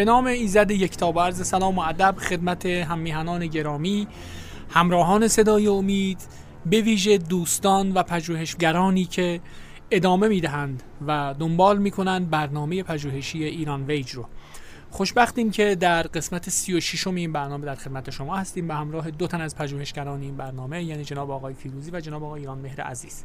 به نام ایزد یکتابرز سلام و ادب خدمت هممیهنان گرامی همراهان صدای امید به ویژه دوستان و پژوهشگرانی که ادامه می‌دهند و دنبال می‌کنند برنامه پژوهشی ایران ویج رو. خوشبختیم که در قسمت 36 این برنامه در خدمت شما هستیم. به همراه دو تن از پژوهشگران این برنامه یعنی جناب آقای فیروزی و جناب آقای ایران مهر عزیز.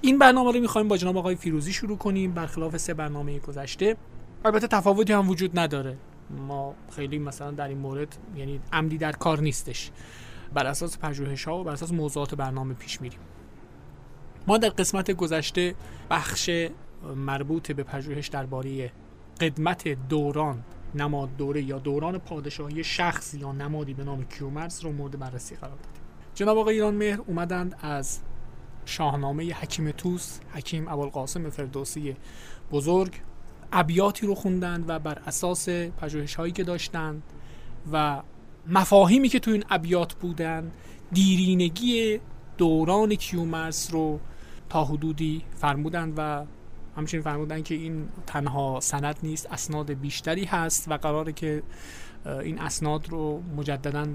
این برنامه رو می‌خوایم با جناب آقای فیروزی شروع کنیم. برخلاف سه برنامه گذشته البته تفاوتی هم وجود نداره. ما خیلی مثلا در این مورد یعنی عمدی در کار نیستش. بر اساس پژوهش ها و بر اساس موضوعات برنامه پیش میریم. ما در قسمت گذشته بخش مربوط به پژوهش درباره قدمت دوران نماد دوره یا دوران پادشاهی شخص یا نمادی به نام کیومرس رو مورد بررسی قرار دادیم. جناب آقای ایران مهر اومدند از شاهنامه حکیم توس حکیم ابوالقاسم فردوسی بزرگ ابیاتی رو خوندند و بر اساس پژوهش هایی که داشتند و مفاهیمی که تو این ابیات بودن دیرینگی دوران کیومرس رو تا حدودی فرمودند و همچنین فرمودن که این تنها سند نیست اسناد بیشتری هست و قراره که این اسناد رو مجددا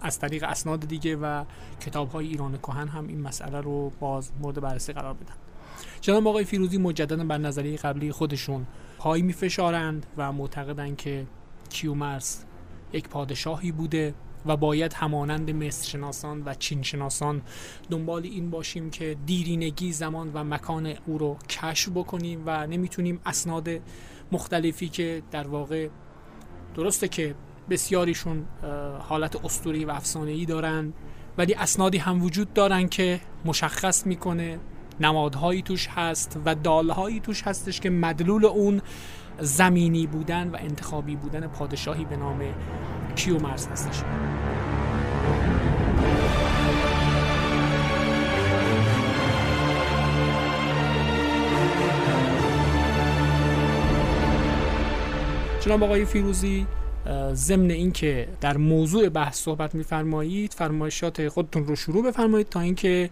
از طریق اسناد دیگه و کتاب های ایران کهن هم این مسئله رو باز مورد بررسی قرار بدن. جناب آقای فیروزی مجددا بر نظریه قبلی خودشون پای میفشارند و معتقدند که کیومرس یک پادشاهی بوده و باید همانند مصر شناسان و چین شناسان دنبال این باشیم که دیرینگی زمان و مکان او رو کشف بکنیم و نمی‌تونیم اسناد مختلفی که در واقع درسته که بسیاریشون حالت اسطوری و افسانه‌ای دارن ولی اسنادی هم وجود دارن که مشخص می‌کنه نمادهایی توش هست و دالهایی توش هستش که مدلول اون زمینی بودن و انتخابی بودن پادشاهی به نام کیومرس هستش. جناب آقای فیروزی ضمن اینکه در موضوع بحث صحبت میفرمایید فرمایشات خودتون رو شروع بفرمایید تا اینکه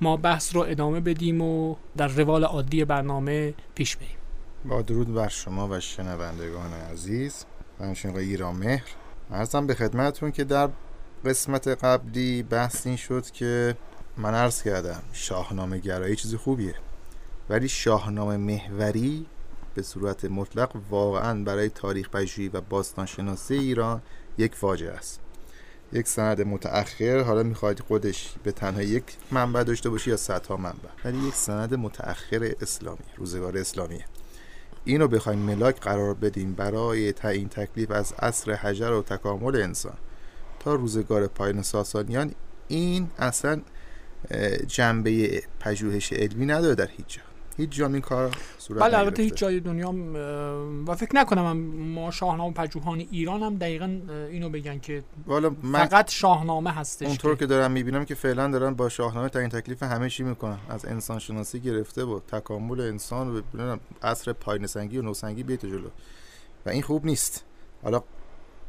ما بحث رو ادامه بدیم و در روال عادی برنامه پیش بریم. با درود بر شما و شنوندگان عزیز. و همچنین آقای ایران مهر ارزم به خدمتون که در قسمت قبلی بحث این شد که من عرض کردم شاهنامه گرایی چیزی خوبیه. ولی شاهنامه محوری به صورت مطلق واقعا برای تاریخ پژوهی و باستانشناسی ایران یک فاجعه است. یک سند متأخر حالا می‌خواید خودش به تنها یک منبع داشته باشی یا صدها منبع؟ ولی یک سند متأخر اسلامی روزگار اسلامیه. اینو بخوایم ملاک قرار بدیم برای تعیین تکلیف از عصر حجر و تکامل انسان. تا روزگار پایان ساسانیان این اصلا جنبه پژوهش علمی نداره در هیچ جا. هیچ جا این کار صورت بله البته هیچ جای دنیا و فکر نکنم ما شاهنامه پژوهان ایران هم دقیقا اینو بگن که فقط شاهنامه هستش اونطور که دارم می‌بینم که فعلا دارن با شاهنامه تعیین تکلیف همه چی می‌کنن. از انسان شناسی گرفته با تکامل انسان و عصر پایین سنگی و نوسنگی بیت جلو. و این خوب نیست. حالا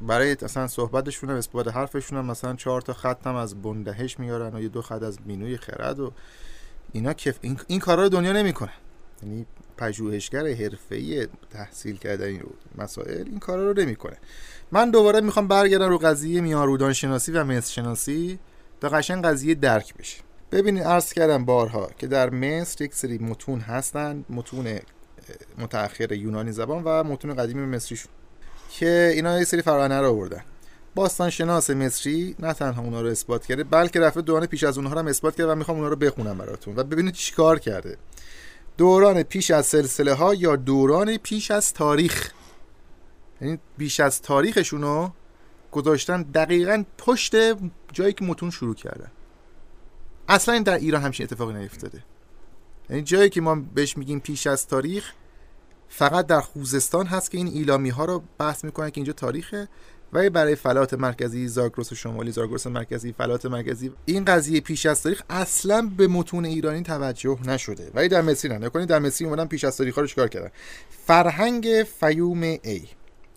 برای اصلا صحبتشون هم اثبات حرفشون هم مثلا چهار تا خط هم از بندهش میارن و یه دو خط از مینوی خرد و اینا کف این, این کارا رو دنیا نمی‌کنه. یعنی پژوهشگر حرفه‌ای تحصیل کرده این مسائل این کارا رو نمی‌کنه. من دوباره می‌خوام برگردم رو قضیه میارودان شناسی و مصر شناسی. تا قشنگ قضیه درک بشه. ببینید عرض کردم بارها که در مصر یک سری متون هستن. متون متأخر یونانی زبان و متون قدیمی مصریشون. که اینا یه سری فرانه رو آوردن. باستان شناس مصری نه تنها اونا رو اثبات کرده بلکه رفته دوران پیش از اونها رو هم اثبات کرده و می‌خوام اونا رو بخونم براتون و ببینید چیکار کرده. دوران پیش از سلسله ها یا دوران پیش از تاریخ؟ یعنی بیش از تاریخشون رو گذاشتن دقیقا پشت جایی که متون شروع کردن اصلا در ایران همچین اتفاقی نیفتاده. یعنی جایی که ما بهش میگیم پیش از تاریخ فقط در خوزستان هست که این ایلامی ها رو بحث می‌کنن که اینجا تاریخه. ولی برای فلات مرکزی زاگرس شمالی زاگرس مرکزی فلات مرکزی این قضیه پیش از تاریخ اصلا به متون ایرانی توجه نشده. ولی در مصری نه. نکنید در مصری اومدن پیش از تاریخ رو چیکار کردن؟ فرهنگ فیوم ای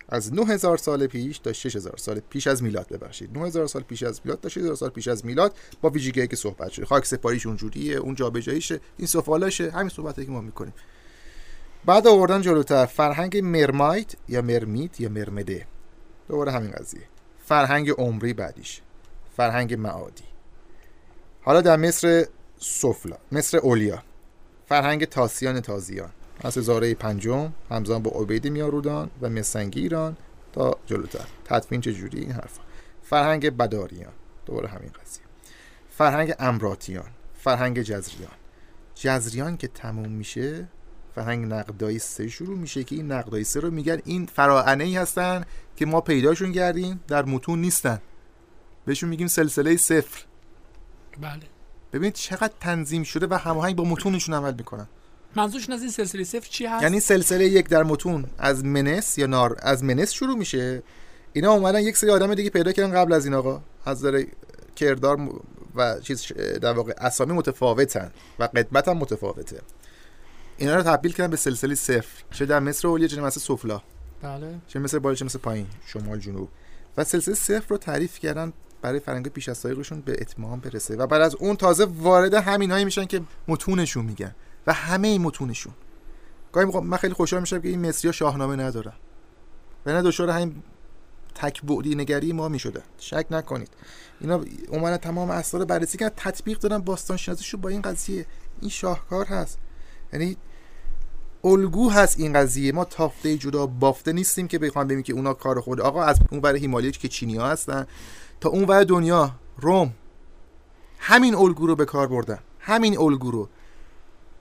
از 9000 سال پیش تا 6000 سال پیش از میلاد ببخشید. 9000 سال پیش از میلاد تا 6000 سال پیش از میلاد با ویژگی که صحبت شده. خاک سپاریش اونجوریه اون جابجاییشه. این سفالاشه. همین صحبتی که ما می‌کنیم. بعد آوردن جلوتر. فرهنگ مرمایت یا مرمیت یا مرمده. دوباره همین قضیه. فرهنگ عمری بعدیش. فرهنگ معادی. حالا در مصر سفلا مصر اولیا. فرهنگ تاسیان تازیان. از هزاره پنجم همزمان با عبید میارودان و مسنگی ایران تا جلوتر. تدفین چجوری این حرفا؟ فرهنگ بداریان. دوباره همین قضیه. فرهنگ امراتیان. فرهنگ جزریان. جزریان که تموم میشه فرهنگ نقدایی سه شروع میشه که این نقدایی سه رو میگن این فراعنه ای هستن که ما پیداشون کردیم در متون نیستن. بهشون میگیم سلسله صفر. بله. ببینید چقدر تنظیم شده و هماهنگ با متونشون عمل می‌کنن. منظورشون از این سلسله صفر چی هست؟ یعنی سلسله یک در متون از منس یا نار از منس شروع میشه. اینا اومدن یک سری آدم دیگه پیدا کردن قبل از این آقا. از نظر کردار و چیز در واقع اسامی متفاوتن و قدمت هم متفاوته. اینا رو تبدیل کردن به سلسله صفر. چه در مصر اولیا چه مثل سفلا بله. چه مثل بالا چه مثل پایین شمال جنوب. و سلسله صفر رو تعریف کردن برای فرنگ پیش از سایقشون به اتمام برسه. و بعد از اون تازه وارد همینایی میشن که متونشون میگن. و همه این متونشون. گاهی من خیلی خوشحال میشم که این مصری ها شاهنامه ندارن. و نه دچار همین تک بعدی نگری ما می‌شده. شک نکنید. اینا اومدن تمام اسرار بررسی کردن تطبیق دادن باستان شناسیشو با این قضیه. این شاهکار هست. یعنی الگو هست این قضیه. ما تافته جدا بافته نیستیم که بخوام بگیم که اونا کار خود آقا از اون ور هیمالیا که چینی ها هستن تا اون ور دنیا روم. همین الگو رو به کار بردن. همین الگو رو.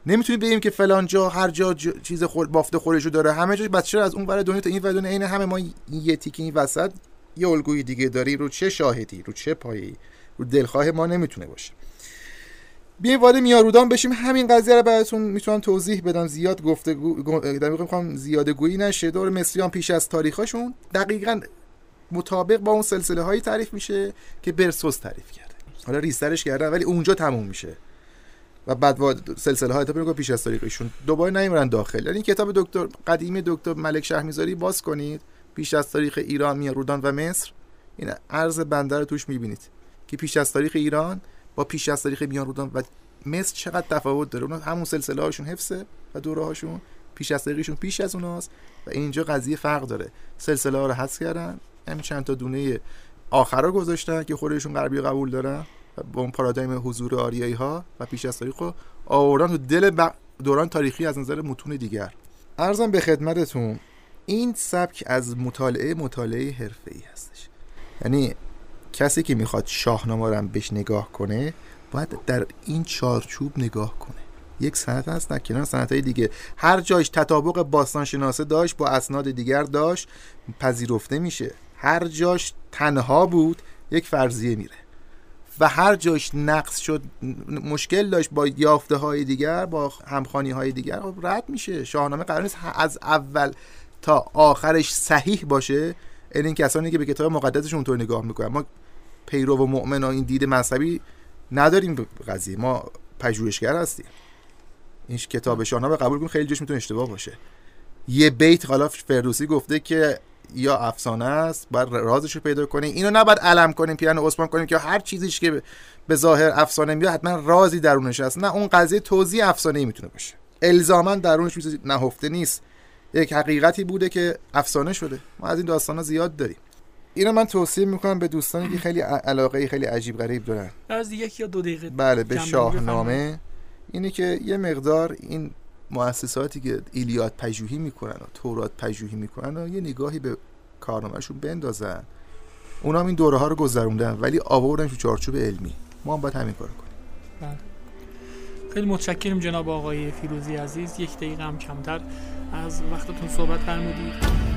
نمی‌تونیم بگیم که فلان جا هر جا چیز خود بافته خودشو داره. همه جا بچه از اون ور دنیا تا این ور دنیا. عین همه ما یه تیکی این وسط یه الگوی دیگه داری رو چه شاهدی؟ رو چه پایی؟ رو دلخواه ما نمی‌تونه باشه. بیایم وارد میارودان بشیم. همین قضیه رو براتون می‌تونم توضیح بدم. زیاد گفته در می‌خوام زیاده گویی نشه. دور مصریان پیش از تاریخشون دقیقا مطابق با اون سلسله هایی تعریف میشه که برسوس تعریف کرده. حالا ریسترش کردن ولی اونجا تموم میشه. و بعد سلسله های تا پیش از تاریخشون. دوباره نمیرن داخل. یعنی کتاب دکتر قدیمی دکتر ملک شهمیزاری باز کنید. پیش از تاریخ ایران میارودان و مصر. این عرض بنده رو توش می‌بینید. که پیش از تاریخ ایران با پیش از تاریخ میان رودان و مصر چقدر تفاوت داره. اونا همون سلسله هاشون حفظه و دوره هاشون پیش از تاریخشون پیش از اوناست و اینجا قضیه فرق داره. سلسله ها رو حذف کردن همین چند تا دونه آخرا گذاشتن که خودشون غربی قبول دارن و با اون پارادایم حضور آریایی ها و پیش از تاریخ آوردن تو دل دوران تاریخی از نظر متون دیگر. ارزم به خدمتتون این سبک از مطالعه مطالعه حرفه‌ای هستش. یعنی کسی که می‌خواد شاهنامه رو بهش نگاه کنه باید در این چارچوب نگاه کنه. یک سنت هست در کنار سنت های دیگه. هر جایش تطابق باستان شناسه داشت با اسناد دیگر داشت پذیرفته میشه. هر جاش تنها بود یک فرضیه میره. و هر جاش نقص شد مشکل داشت با یافته های دیگر با همخانی های دیگر خب رد میشه. شاهنامه قرار نیست از اول تا آخرش صحیح باشه. این کسانی که به کتاب مقدسشون اونطور نگاه می‌کنن. ما پیرو و مؤمن و این دید مذهبی نداریم قضیه. ما پژوهشگر هستیم. این کتاب شاهنامه قبول کن خیلی جوش می‌تونه اشتباه باشه. یه بیت حالا فردوسی گفته که یا افسانه است باید رازش رو پیدا کنیم اینو نباید علم کنیم پیرن عثمان کنیم که هر چیزیش که به ظاهر افسانه میاد حتما رازی درونش هست. نه اون قضیه توضیح افسانه می‌تونه باشه. الزاما درونش نهفته نیست. یک حقیقتی بوده که افسانه شده. ما از این داستانا زیاد داریم. اینو من توصیه می‌کنم به دوستانی که خیلی علاقه خیلی عجیب غریب دارن. از یک یا دو دقیقه بله به شاهنامه. اینه که یه مقدار این مؤسساتی که ایلیاد پژوهی می‌کنن و تورات پژوهی می‌کنن و یه نگاهی به کارنامهشون بندازن. اونا هم این دوره ها رو گذروندن ولی آوردن تو چارچوب علمی. ما هم باید همین کار کنیم. بله. خیلی متشکرم جناب آقای فیروزی عزیز. یک دقیقه هم کمتر. از وقتتون صحبت فرمودید.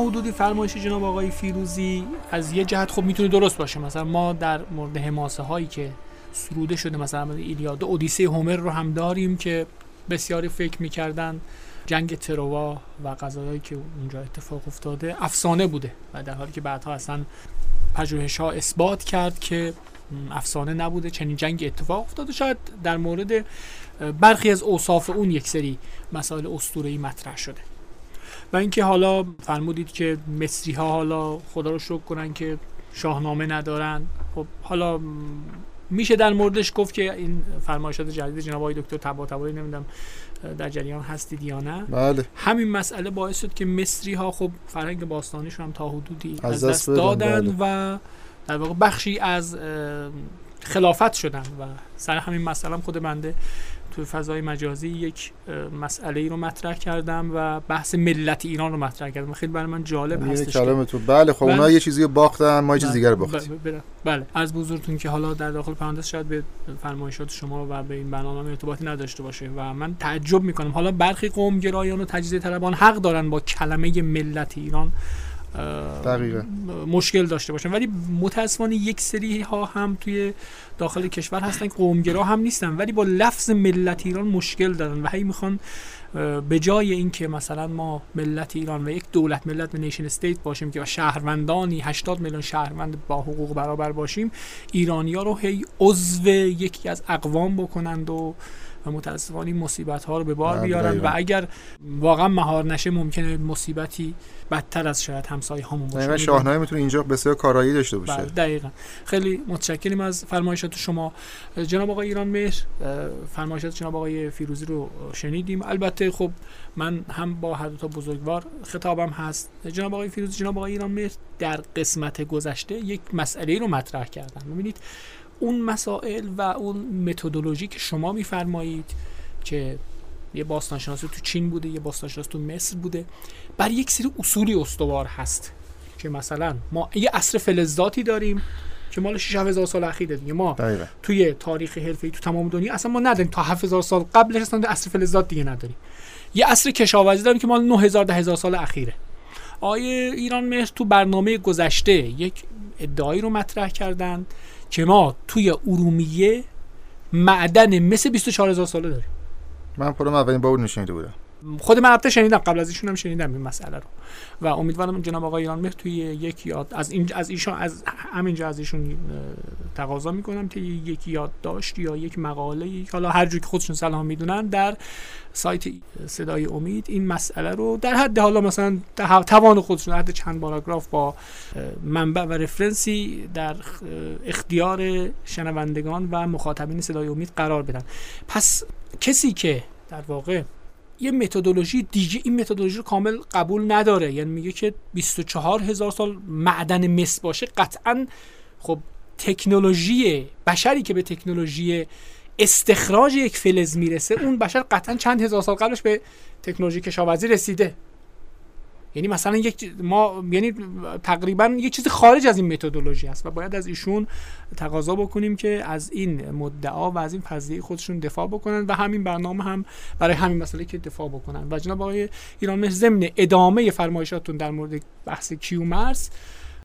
حدودی فرمایش جناب آقای فیروزی از یه جهت خب می‌تونه درست باشه. مثلا ما در مورد حماسه هایی که سروده شده مثلا ایلیاده اودیسه هومر رو هم داریم که بسیاری فکر می‌کردن جنگ تروا و قضایایی که اونجا اتفاق افتاده افسانه بوده و در حالی که بعدها اصلا پژوهش ها اثبات کرد که افسانه نبوده چنین جنگ اتفاق افتاده. شاید در مورد برخی از اوصاف اون یک سری مسائل اسطوره‌ای مطرح شده. و اینکه حالا فرمودید که مصری ها حالا خدا رو شکر کنن که شاهنامه ندارن. خب حالا میشه در موردش گفت که این فرمایشات جدید جناب آقای دکتر طباطبایی نمی‌دونم در جریان هستید یا نه. بله. همین مسئله باعث شد که مصری ها خب فرهنگ باستانیشون هم تا حدودی از دست دادن بله. و در واقع بخشی از خلافت شدن و سر همین مسئله خود بنده تو فضای مجازی یک مسئله ای رو مطرح کردم و بحث ملت ایران رو مطرح کردم خیلی برای من جالب هستش تو بله خب اونا یه چیزی باختن ما یه چیز بله. دیگر باختیم بله, بله. از بزرگتون که حالا در داخل پرانتز شاید به فرمایشات شما و به این برنامه ارتباطی نداشته باشه و من تعجب می‌کنم حالا برخی قوم گرایان و تجزیه طلبان حق دارن با کلمه ملت ایران دقیقا. مشکل داشته باشن ولی متاسفانه یک سری ها هم توی داخل کشور هستن که قومگرا هم نیستن ولی با لفظ ملت ایران مشکل دارن و هی می‌خوان به جای اینکه مثلا ما ملت ایران و یک دولت ملت و نیشن استیت باشیم که شهروندانی 80 میلیون شهروند با حقوق برابر باشیم ایرانیا رو هی عضو یکی از اقوام بکنند و و متاسفانه این مصیبت ها رو به بار بیارن. و اگر واقعا مهار نشه ممکنه مصیبتی بدتر از شاید همسایه همون باشه. شاهنامه می‌تونه اینجا بسیار کارایی داشته باشه. بله دقیقا. خیلی متشکریم از فرمایشات شما. جناب آقای ایران مهر فرمایشات جناب آقای فیروزی رو شنیدیم. البته خب من هم با هر دو تا بزرگوار خطابم هست. جناب آقای فیروزی جناب آقای ایران مهر در قسمت گذشته یک مسئله رو مطرح کردن. ببینید اون مسائل و اون متدولوژی که شما میفرمایید که یه باستانشناسی تو چین بوده یه باستانشناسی تو مصر بوده بر یک سری اصولی استوار هست که مثلا ما یه عصر فلزاتی داریم که مال 6000 سال اخیره دیگه. ما دقیقا. توی تاریخ حرفه‌ای تو تمام دنیا اصلا ما نداریم. تا 7000 سال قبلش اصلا عصر فلزات دیگه نداریم. یه عصر کشاورزی داریم که مال 9000 ده هزار سال اخیره. آیه ایران مهر تو برنامه گذشته یک ادعایی رو مطرح کردند که ما توی ارومیه معدن مثل 24000 ساله داریم. من خودم اولین بار نشینده بودم. خود من البته شنیدم قبل از ایشون هم شنیدم این مسئله رو. و امیدوارم جناب آقای ایران مهر توی یک یاد از این از ایشون از همینجا از ایشون تقاضا می‌کنم که یک یادداشت یا یک مقاله حالا هر جوری که خودشون سلام می‌دونن در سایت صدای امید این مسئله رو در حد حالا مثلا توان خودشون حد چند باراگراف با منبع و رفرنسی در اختیار شنوندگان و مخاطبین صدای امید قرار بدن. پس کسی که در واقع یه متدولوژی دیگه این متدولوژی رو کامل قبول نداره. یعنی میگه که 24 هزار سال معدن مس باشه قطعا خب تکنولوژی بشری که به تکنولوژی استخراج یک فلز می‌رسه اون بشر قطعا چند هزار سال قبلش به تکنولوژی کشاورزی رسیده. یعنی مثلا یک ما یعنی تقریبا یه چیز خارج از این متدولوژی است و باید از ایشون تقاضا بکنیم که از این مدعا و از این فرضیه خودشون دفاع بکنن و همین برنامه هم برای همین مسئله که دفاع بکنن. و جناب آقای ایران ضمن ادامه فرمایشاتون در مورد بحث کیومرس